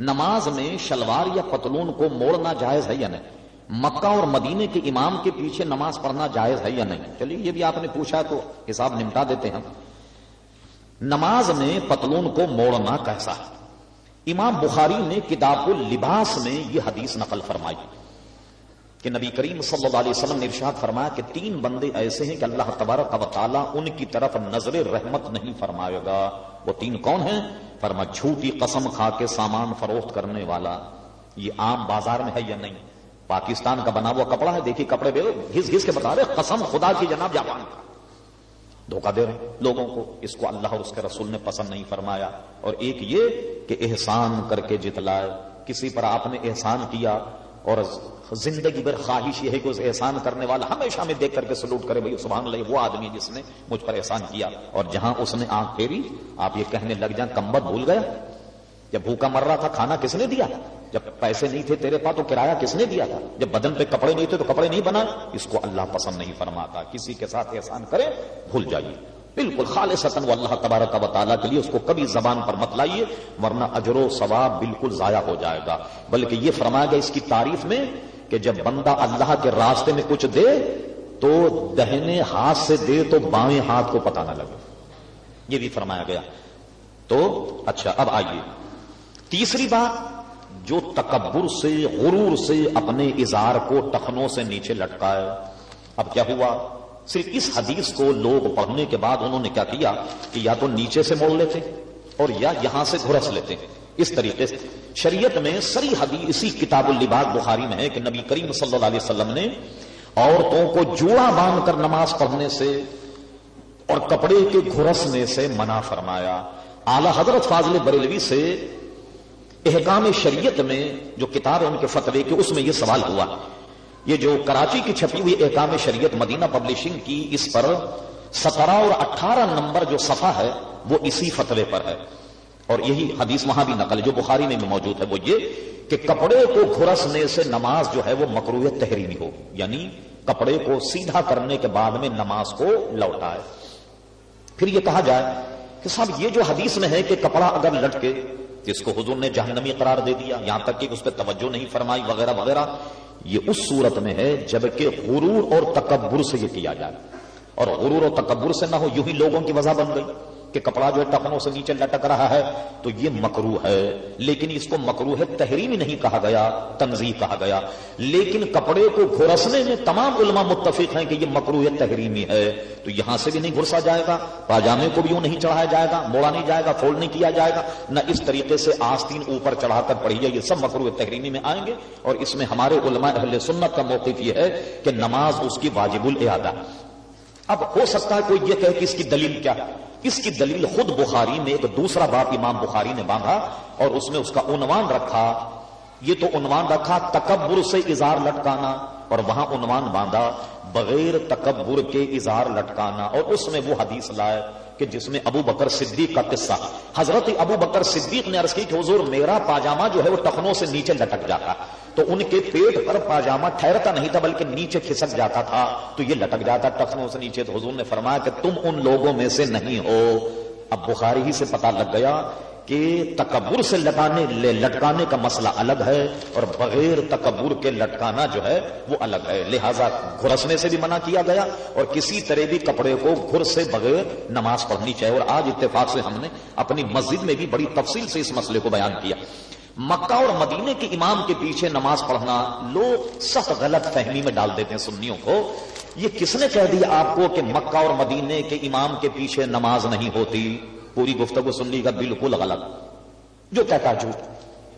نماز میں شلوار یا پتلون کو موڑنا جائز ہے یا نہیں؟ مکہ اور مدینے کے امام کے پیچھے نماز پڑھنا جائز ہے یا نہیں؟ چلیے، یہ بھی آپ نے پوچھا تو حساب نمٹا دیتے ہیں نماز میں پتلون کو موڑنا کیسا ہے؟ امام بخاری نے کتاب لباس میں یہ حدیث نقل فرمائی۔ کہ نبی کریم صلی اللہ علیہ وسلم نے ارشاد فرمایا کہ تین بندے ایسے ہیں کہ اللہ تبارک و تعالیٰ ان کی طرف نظر رحمت نہیں فرمائے گا۔ وہ تین کون ہیں؟ فرما جھوٹی قسم کھا کے سامان فروخت کرنے والا۔ یہ عام بازار میں ہے یا نہیں؟ پاکستان کا بنا ہوا کپڑا ہے، دیکھیے کپڑے بے گھس گھس کے بتا رہے قسم خدا کی جناب جاپان کا۔ دھوکہ دے رہے ہیں لوگوں کو، اس کو اللہ اور اس کے رسول نے پسند نہیں فرمایا۔ اور ایک یہ کہ احسان کر کے جتلائے۔ کسی پر آپ نے احسان کیا اور زندگی بھر خواہش یہ ہے کہ اس احسان کرنے والا ہمیشہ میں دیکھ کر کے سلوٹ کرے بھائی، سبحان اللہ وہ آدمی جس نے مجھ پر احسان کیا۔ اور جہاں اس نے آنکھ پھیری، آپ یہ کہنے لگ جائیں کمبت بھول گیا۔ جب بھوکا مر رہا تھا، کھانا کس نے دیا؟ جب پیسے نہیں تھے تیرے پاس، تو کرایہ کس نے دیا تھا؟ جب بدن پہ کپڑے نہیں تھے، تو کپڑے نہیں بنا۔ اس کو اللہ پسند نہیں فرماتا۔ کسی کے ساتھ احسان کرے بھول جائیے۔ بالکل خالص وہ اللہ تبارک و تعالیٰ کے لیے اس کو کبھی زبان پر مت لائیے، ورنہ اجر و ثواب بالکل ضائع ہو جائے گا۔ بلکہ یہ فرمایا گیا اس کی تعریف میں کہ جب بندہ اللہ کے راستے میں کچھ دے تو دہنے ہاتھ سے دے تو بائیں ہاتھ کو پتہ نہ لگے۔ یہ بھی فرمایا گیا۔ تو اچھا اب آئیے۔ تیسری بات، جو تکبر سے، غرور سے اپنے اظہار کو ٹخنوں سے نیچے لٹکائے۔ اب کیا ہوا؟ صرف اس حدیث کو لوگ پڑھنے کے بعد انہوں نے کیا کیا کہ یا تو نیچے سے موڑ لیتے اور یا یہاں سے گھرس لیتے۔ اس طریقے سے شریعت میں سری حدیث، اسی کتاب الباغ بخاری میں ہے کہ نبی کریم صلی اللہ علیہ وسلم نے عورتوں کو جوڑا باندھ کر نماز پڑھنے سے اور کپڑے کے گھرسنے سے منع فرمایا۔ اعلی حضرت فاضل بریلوی سے احکام شریعت میں جو کتاب ہے ان کے فتوے کے اس میں یہ سوال ہوا۔ یہ جو کراچی کی چھپی ہوئی احکام شریعت مدینہ پبلشنگ کی اس پر سترہ اور اٹھارہ نمبر جو صفحہ ہے وہ اسی فتوے پر ہے۔ اور یہی حدیث وہاں بھی نقل جو بخاری میں بھی موجود ہے، وہ یہ کہ کپڑے کو گھرسنے سے نماز جو ہے وہ مکرو تحریمی ہو یعنی کپڑے کو سیدھا کرنے کے بعد میں نماز کو لوٹائے۔ پھر یہ کہا جائے کہ صاحب، یہ جو حدیث میں ہے کہ کپڑا اگر لٹکے، جس کو حضور نے جہنمی قرار دے دیا، یہاں تک کہ اس پہ توجہ نہیں فرمائی وغیرہ وغیرہ یہ اس صورت میں ہے جبکہ غرور اور تکبر سے یہ کیا جائے اور غرور اور تکبر سے نہ ہو، یوں ہی لوگوں کی وجہ بن گئی۔ کہ کپڑا جو ہے ٹخنوں سے نیچے لٹک رہا ہے تو یہ مکرو ہے۔ لیکن اس کو مکرو ہے تحریمی نہیں کہا گیا تنظیم کہا گیا۔ لیکن کپڑے کو گھرسنے میں تمام علماء متفق ہیں کہ یہ مکرو ہے تحریمی ہے۔ تو یہاں سے بھی نہیں گھرسا جائے گا، پاجامے کو بھی یوں نہیں چڑھایا جائے گا، موڑا نہیں جائے گا، فولڈ نہیں کیا جائے گا۔ نہ اس طریقے سے آستین اوپر چڑھا کر پڑھی جائے یہ سب مکرو تحریمی میں آئیں گے۔ اور اس میں ہمارے علماء اہل سنت کا موقف یہ ہے کہ نماز اس کی واجب الادا اب ہو سکتا ہے کوئی یہ کہے کہ اس کی دلیل کیا اس کی دلیل خود بخاری میں ایک دوسرا باپ امام بخاری نے باندھا اور اس میں اس کا عنوان رکھا۔ یہ تو عنوان رکھا، تکبر سے اظہار لٹکانا، اور وہاں عنوان باندھا، بغیر تکبر کے اظہار لٹکانا، اور اس میں وہ حدیث لائے۔ کہ جس میں ابو بکر صدیق کا قصہ، حضرت ابو بکر صدیق نے عرض کی کہ حضور میرا پاجامہ جو ہے وہ ٹخنوں سے نیچے لٹک جاتا۔ تو ان کے پیٹ پر پاجامہ ٹھہرتا نہیں تھا بلکہ نیچے کھسک جاتا تھا۔ تو یہ لٹک جاتا ٹخنوں سے نیچے۔ تو حضور نے فرمایا کہ تم ان لوگوں میں سے نہیں ہو۔ اب بخاری ہی سے پتا لگ گیا کہ تکبر سے لٹانے لٹکانے کا مسئلہ الگ ہے اور بغیر تکبر کے لٹکانا جو ہے وہ الگ ہے۔ لہذا گھرسنے سے بھی منع کیا گیا اور کسی طرح بھی کپڑے کو گھر سے بغیر نماز پڑھنی چاہیے اور آج اتفاق سے ہم نے اپنی مسجد میں بھی بڑی تفصیل سے اس مسئلے کو بیان کیا۔ مکہ اور مدینے کے امام کے پیچھے نماز پڑھنا لوگ سخت غلط فہمی میں ڈال دیتے ہیں سنیوں کو۔ یہ کس نے کہہ دیا آپ کو کہ مکہ اور مدینے کے امام کے پیچھے نماز نہیں ہوتی؟ پوری گفتگو سن لی گا، بالکل غلط۔ جو کہتا جھوٹ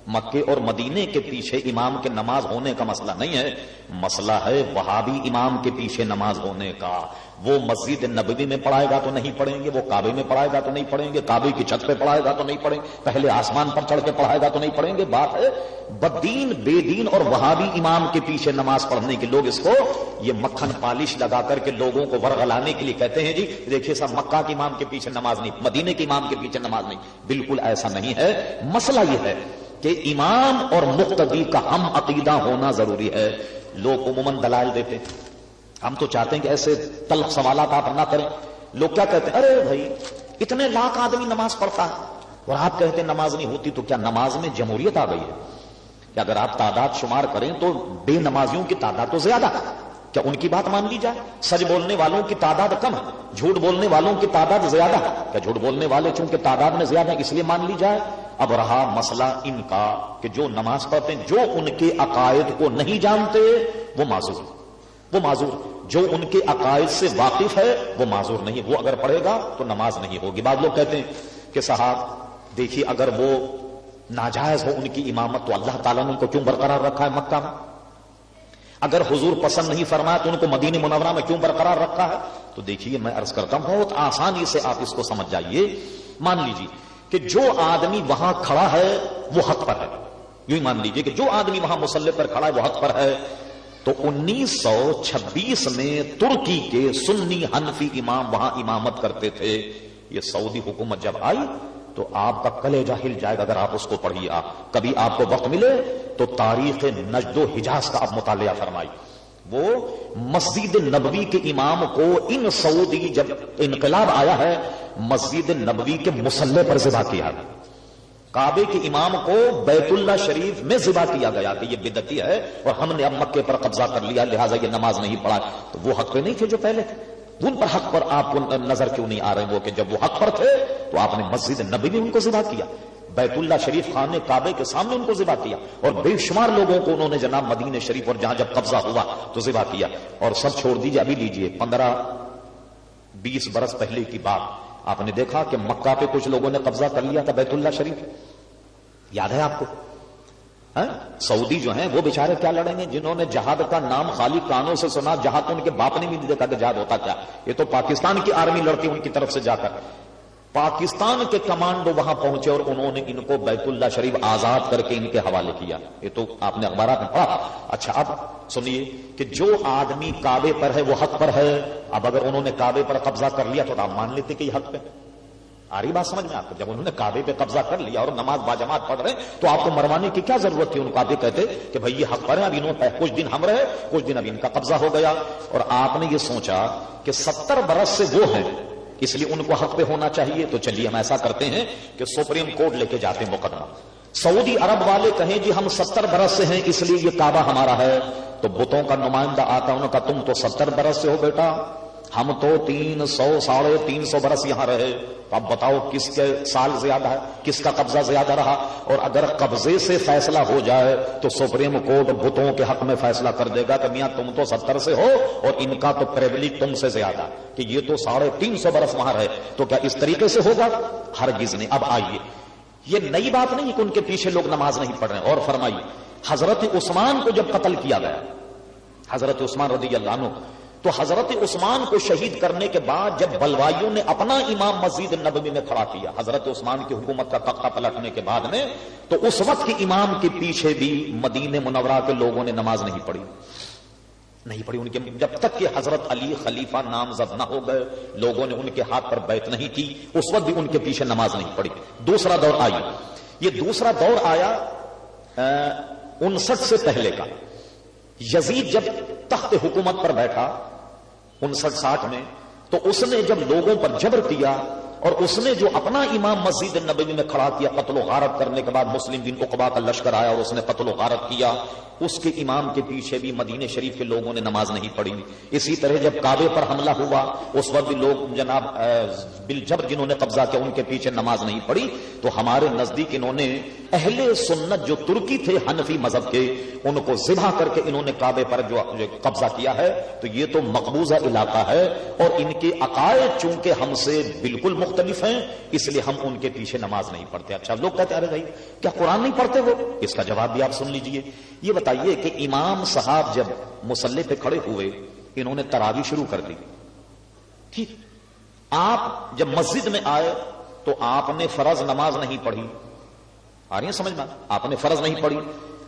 مکے اور مدینے کے پیچھے امام کے نماز ہونے کا مسئلہ نہیں ہے۔ مسئلہ ہے وہابی امام کے پیچھے نماز ہونے کا۔ وہ مسجد نبوی میں پڑھائے گا تو نہیں پڑھیں گے، وہ کعبے میں پڑھائے گا تو نہیں پڑھیں گے، کعبے کی چھت پہ پڑھائے گا تو نہیں پڑھیں گے، پہلے آسمان پر چڑھ کے پڑھائے گا تو نہیں پڑھیں گے، بات ہے بدین بے دین اور وہابی امام کے پیچھے نماز پڑھنے کے لوگ اس کو، یہ مکھن پالش لگا کر کے لوگوں کو ورغلانے کے لیے کہتے ہیں جی دیکھیے صاحب مکہ کے امام کے پیچھے نماز نہیں مدینے کے امام کے پیچھے نماز نہیں، بالکل ایسا نہیں ہے۔ مسئلہ یہ ہے کہ امام اور مقتدی کا ہم عقیدہ ہونا ضروری ہے۔ لوگ عموماً دلائل دیتے ہم تو چاہتے ہیں کہ ایسے سوالات آپ نہ کریں۔ لوگ کیا کہتے ہیں؟ ارے بھائی، اتنے لاکھ آدمی نماز پڑھتا ہے۔ اور آپ کہتے ہیں نماز نہیں ہوتی تو کیا نماز میں جمہوریت آ گئی ہے؟ کہ اگر آپ تعداد شمار کریں تو بے نمازیوں کی تعداد تو زیادہ۔ کیا ان کی بات مان لی جائے؟ سچ بولنے والوں کی تعداد کم ہے۔ جھوٹ بولنے والوں کی تعداد زیادہ ہے۔ کیا جھوٹ بولنے والے چونکہ تعداد میں زیادہ ہے اس لیے مان لی جائے؟ اب رہا مسئلہ ان کا کہ جو نماز پڑھتے ہیں، جو ان کے عقائد کو نہیں جانتے، وہ معذور وہ معذور جو ان کے عقائد سے واقف ہے، وہ معذور نہیں۔ وہ اگر پڑھے گا تو نماز نہیں ہوگی۔ بعض لوگ کہتے ہیں کہ صاحب، دیکھیے اگر وہ ناجائز ہو ان کی امامت، تو اللہ تعالیٰ نے ان کو کیوں برقرار رکھا ہے مکہ میں؟ اگر حضور پسند نہیں فرمایا تو ان کو مدینہ منورہ میں کیوں برقرار رکھا ہے؟ تو دیکھیے، میں عرض کرتا ہوں، بہت آسانی سے آپ اس کو سمجھ جائیے۔ مان لیجیے کہ جو آدمی وہاں کھڑا ہے، وہ حق پر ہے۔ یوں ہی مان لیجیے کہ جو آدمی وہاں مسلح پر کھڑا ہے، وہ حق پر ہے۔ تو انیس سو چھبیس میں ترکی کے سنی حنفی امام وہاں امامت کرتے تھے۔ یہ سعودی حکومت جب آئی تو آپ کا کلے ہل جائے گا اگر آپ اس کو پڑھیے آپ۔ کبھی آپ کو وقت ملے تو تاریخ نجد و حجاز کا آپ مطالعہ فرمائی وہ مسجد نبوی کے امام کو ان سعودی جب انقلاب آیا ہے، مسجد نبوی کے مسلح پر ذبح کیا۔ کعبے کے امام کو بیت اللہ شریف میں ذبح کیا گیا کہ یہ بدتی ہے اور ہم نے اب مکے پر قبضہ کر لیا، لہٰذا یہ نماز نہیں پڑھا۔ تو وہ حق پہ نہیں تھے جو پہلے تھے۔ ان پر حق پر آپ کو نظر کیوں نہیں آ رہے وہ کہ جب وہ حق پر تھے تو آپ نے مسجد نبی میں ان کو ذبح کیا۔ بیت اللہ شریف خان نے کعبے کے سامنے ان کو ذبح کیا۔ اور بے شمار لوگوں کو انہوں نے جناب مدینہ شریف اور جہاں جب قبضہ ہوا تو ذبح کیا۔ اور سب چھوڑ دیجیے ابھی لیجیے پندرہ بیس برس پہلے کی بات۔ آپ نے دیکھا کہ مکہ پہ کچھ لوگوں نے قبضہ کر لیا تھا بیت اللہ شریف؟ یاد ہے آپ کو؟ ہاں؟ سعودی جو ہیں، وہ بےچارے کیا لڑیں گے؟ جنہوں نے جہاد کا نام خالی کانوں سے سنا، جہاد تو ان کے باپ نے بھی دیکھا کہ جہاد ہوتا کیا۔ یہ تو پاکستان کی آرمی لڑتی ان کی طرف سے جا کر۔ پاکستان کے کمانڈو وہاں پہنچے اور انہوں نے ان کو بیت اللہ شریف آزاد کر کے ان کے حوالے کیا۔ یہ تو آپ نے اخبارات میں پڑھا۔ اچھا اب سنیے کہ جو آدمی کعبے پر ہے وہ حق پر ہے۔ اب اگر انہوں نے کعبے پر قبضہ کر لیا تو آپ مان لیتے کہ یہ حق پہ آ رہی بات سمجھ میں آپ کو؟ جب انہوں نے کعبے پہ قبضہ کر لیا اور نماز باجماعت پڑھ رہے تو آپ کو مروانے کی کیا ضرورت تھی؟ ان کعبے کہتے کہ بھائی یہ حق پر ہے اب انہوں کچھ دن ہم رہے، کچھ دن اب ان کا قبضہ ہو گیا۔ اور آپ نے یہ سوچا کہ ستر برس سے وہ ہیں اس لیے ان کو حق پہ ہونا چاہیے۔ تو چلیے، ہم ایسا کرتے ہیں کہ سپریم کورٹ لے کے جاتے ہیں مقدمہ۔ سعودی عرب والے کہیں جی ہم ستر برس سے ہیں، اس لیے یہ کعبہ ہمارا ہے۔ تو بتوں کا نمائندہ آتا ان کا تم تو ستر برس سے ہو بیٹا۔ ہم تو تین سو ساڑھے تین سو برس یہاں رہے۔ اب بتاؤ کس کے سال زیادہ ہے، کس کا قبضہ زیادہ رہا؟ اور اگر قبضے سے فیصلہ ہو جائے، تو سپریم کورٹ بتوں کے حق میں فیصلہ کر دے گا کہ میاں تم تو ستر سے ہو اور ان کا تو پریولیج تم سے زیادہ کہ یہ تو ساڑھے تین سو برس وہاں رہے۔ تو کیا اس طریقے سے ہوگا؟ ہر گز نے اب آئیے۔ یہ نئی بات نہیں کہ ان کے پیچھے لوگ نماز نہیں پڑھ رہے اور فرمائیے، حضرت عثمان کو جب قتل کیا گیا، حضرت عثمان رضی اللہ عنہ تو حضرت عثمان کو شہید کرنے کے بعد جب بلوائیوں نے اپنا امام مسجد نبوی میں کھڑا کیا، حضرت عثمان کی حکومت کا تختہ پلٹنے کے بعد میں، تو اس وقت کے امام کے پیچھے بھی مدین منورہ کے لوگوں نے نماز نہیں پڑھی۔ نہیں پڑھی ان کے، جب تک کہ حضرت علی خلیفہ نامزد نہ ہو گئے، لوگوں نے ان کے ہاتھ پر بیت نہیں کی، اس وقت بھی ان کے پیچھے نماز نہیں پڑھی۔ دوسرا دور آئی یہ دوسرا دور آیا انسٹھ سے پہلے کا۔ یزید جب تخت حکومت پر بیٹھا انسٹھ ساٹھ میں تو اس نے جب لوگوں پر جبر کیا اور اس نے جو اپنا امام مسجد نبوی میں کھڑا کیا قتل و غارت کرنے کے بعد مسلم بن اقبا کا لشکر آیا اور اس نے قتل و غارت کیا، اس کے امام کے پیچھے بھی مدینہ شریف کے لوگوں نے نماز نہیں پڑھی۔ اسی طرح جب کعبے پر حملہ ہوا، اس وقت بھی لوگ جناب بل جب جنہوں نے قبضہ کیا، ان کے پیچھے نماز نہیں پڑھی۔ تو ہمارے نزدیک انہوں نے اہل سنت جو ترکی تھے، حنفی مذہب کے، ان کو ذبح کر کے انہوں نے کعبے پر جو قبضہ کیا ہے، تو یہ تو مقبوضہ علاقہ ہے۔ اور ان کے عقائد چونکہ ہم سے بالکل مختلف ہیں، اس لیے ہم ان کے پیچھے نماز نہیں پڑھتے۔ اچھا لوگ کہتے ارے بھائی، کیا قرآن نہیں پڑھتے وہ؟ اس کا جواب بھی آپ سن لیجیے۔ یہ بتائیے کہ امام صاحب جب مسلح پہ کھڑے ہوئے، انہوں نے تراوی شروع کر دی۔ ٹھیک۔ آپ جب مسجد میں آئے تو آپ نے فرض نماز نہیں پڑھی۔ آ رہی ہے سمجھنا آپ نے فرض نہیں پڑھی۔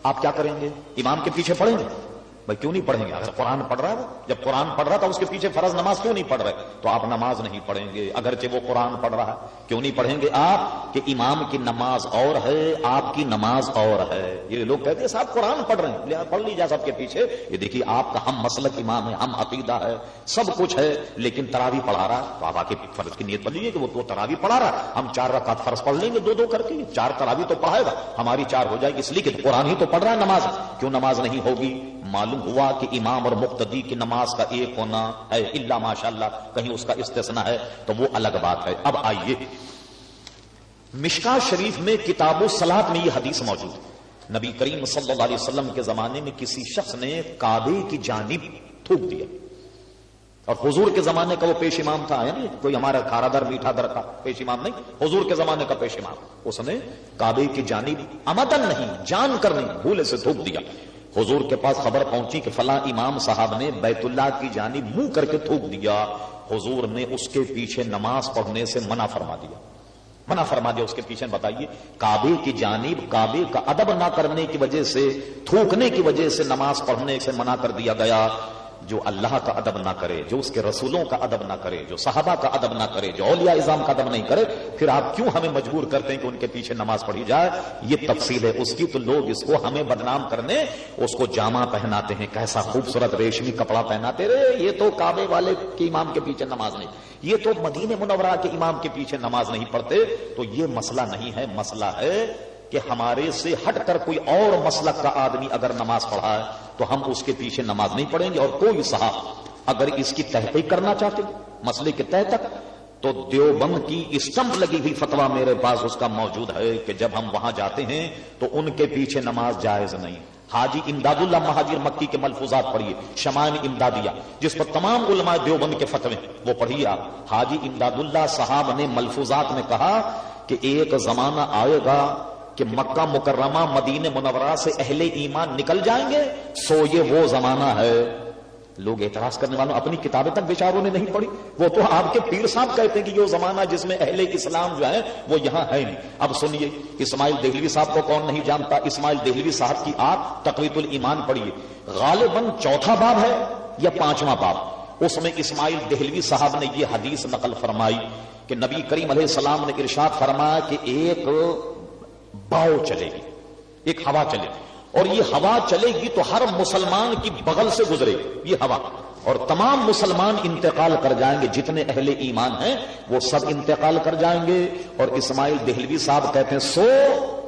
آپ کیا کریں گے؟ امام کے پیچھے پڑھیں گے؟ بھائی کیوں نہیں پڑھیں گے؟ اگر قرآن پڑھ رہا ہے وہ؟ جب قرآن پڑھ رہا تھا اس کے پیچھے فرض نماز کیوں نہیں پڑھ رہے؟ تو آپ نماز نہیں پڑھیں گے، اگرچہ وہ قرآن پڑھ رہا ہے۔ کیوں نہیں پڑھیں گے آپ کہ امام کی نماز اور ہے، آپ کی نماز اور ہے؟ یہ لوگ کہتے ہیں صاحب قرآن پڑھ رہے ہیں۔ پڑھ لیجیے سب کے پیچھے۔ یہ دیکھیے، آپ کا ہم مسلک امام ہے ہم عقیدہ ہے، سب کچھ ہے، لیکن تراوی پڑھا رہا تو آپ آ کے فرض کی نیت پڑھ لیجیے کہ وہ تراوی پڑھا رہا ہم چار رکعت فرض پڑھ لیں گے، دو دو کر کے۔ چار تراوی تو پڑھائے گا۔ ہماری چار ہو جائے گی، اس لیے کہ قرآن ہی تو پڑھ رہا ہے نماز۔ کیوں نماز نہیں ہوگی؟ معلوم ہوا کہ امام اور مقتدی کی نماز کا ایک ہونا ہے اللہ ماشاء اللہ کہیں اس کا استثنا ہے، تو وہ الگ بات ہے۔ اب آئیے۔ مشکا شریف میں کتاب و سلاد میں یہ حدیث موجود ہے۔ نبی کریم صلی اللہ علیہ وسلم کے زمانے میں کسی شخص نے کعبے کی جانب تھوک دیا۔ اور حضور کے زمانے کا وہ پیش امام تھا یعنی کوئی ہمارا کھارا در، میٹھا در کا پیش امام نہیں۔ حضور کے زمانے کا پیش امام۔ اس نے کعبے کی جانب امدن نہیں، جان کر نہیں، بھولے سے تھوک دیا۔ حضور کے پاس خبر پہنچی کہ فلاں امام صاحب نے بیت اللہ کی جانب منہ کر کے تھوک دیا۔ حضور نے اس کے پیچھے نماز پڑھنے سے منع فرما دیا۔ منع فرما دیا اس کے پیچھے۔ بتائیے، کعبے کی جانب، کعبے کا ادب نہ کرنے کی وجہ سے، تھوکنے کی وجہ سے نماز پڑھنے سے منع کر دیا گیا۔ جو اللہ کا ادب نہ کرے، جو اس کے رسولوں کا ادب نہ کرے، جو صحابہ کا ادب نہ کرے، جو اولیاء اظام کا ادب نہیں کرے، پھر آپ کیوں ہمیں مجبور کرتے ہیں کہ ان کے پیچھے نماز پڑھی جائے؟ یہ تفصیل ہے اس کی، تو لوگ اس کو ہمیں بدنام کرنے، اس کو جامع پہناتے ہیں، کیسا خوبصورت ریشمی کپڑا پہناتے رہے، یہ تو کعبے والے کے امام کے پیچھے نماز نہیں، یہ تو مدینہ منورہ کے امام کے پیچھے نماز نہیں پڑھتے، تو یہ مسئلہ نہیں ہے، مسئلہ ہے کہ ہمارے سے ہٹ کر کوئی اور مسلک کا آدمی اگر نماز پڑھا ہے، تو ہم اس کے پیچھے نماز نہیں پڑھیں گے اور کوئی صاحب اگر اس کی تحقیق کرنا چاہتے، مسئلے کے تہ تک، تو دیوبند کی اسٹمپ لگی ہوئی فتوا میرے پاس اس کا موجود ہے کہ جب ہم وہاں جاتے ہیں، تو ان کے پیچھے نماز جائز نہیں۔ حاجی امداد اللہ مہاجر مکی کے ملفوظات پڑھیے شمان امدادیہ، جس پر تمام علماء دیوبند کے فتوے وہ پڑھیے آپ۔ حاجی امداد اللہ صاحب نے ملفوظات میں کہا کہ ایک زمانہ آئے گا کہ مکہ مکرمہ مدین منورہ سے اہل ایمان نکل جائیں گے، سو یہ وہ زمانہ ہے۔ لوگ اعتراض کرنے والوں اپنی کتابیں تک بیچاروں نے نہیں پڑھی۔ وہ تو آپ کے پیر صاحب کہتے ہیں کہ یہ زمانہ جس میں اہل اسلام جو ہے وہ یہاں ہے نہیں۔ اب سنیے، اسماعیل دہلوی صاحب کو کون نہیں جانتا؟ اسماعیل دہلوی صاحب کی آپ تقریب المان پڑھیے غالباً چوتھا باب ہے یا پانچواں باب؟ اس میں اسماعیل دہلوی صاحب نے یہ حدیث نقل فرمائی کہ نبی کریم علیہ السلام نے ارشاد فرمایا کہ ایک باؤ چلے گی، ایک ہوا چلے گی۔ اور یہ ہوا چلے گی تو ہر مسلمان کی بغل سے گزرے گی، یہ ہوا۔ اور تمام مسلمان انتقال کر جائیں گے، جتنے اہل ایمان ہیں، وہ سب انتقال کر جائیں گے۔ اور اسماعیل دہلوی صاحب کہتے ہیں، سو،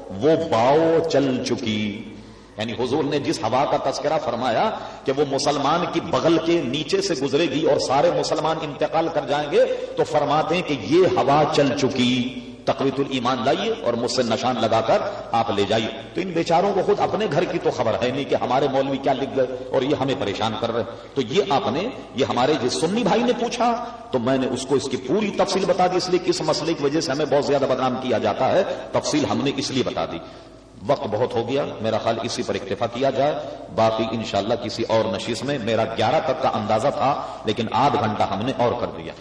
وہ باؤ چل چکی۔ یعنی حضور نے جس ہوا کا تذکرہ فرمایا کہ وہ مسلمان کی بغل کے نیچے سے گزرے گی اور سارے مسلمان انتقال کر جائیں گے، تو فرماتے ہیں کہ یہ ہوا چل چکی۔ تقویت المان لائیے اور مجھ سے نشان لگا کر آپ لے جائیے۔ تو ان بیچاروں کو خود اپنے گھر کی تو خبر ہے نہیں کہ ہمارے مولوی کیا لکھ گئے اور یہ ہمیں پریشان کر رہے تو یہ آپ نے یہ ہمارے جس سنی بھائی نے پوچھا، تو میں نے اس کو اس کی پوری تفصیل بتا دی، اس لیے کس مسئلے کی وجہ سے ہمیں بہت زیادہ بدنام کیا جاتا ہے۔ تفصیل ہم نے اس لیے بتا دی۔ وقت بہت ہو گیا، میرا خیال اسی پر اکتفا کیا جائے۔ باقی انشاءاللہ کسی اور نشیز میں میرا گیارہ تک کا اندازہ تھا، لیکن آدھ گھنٹہ ہم نے اور کر دیا۔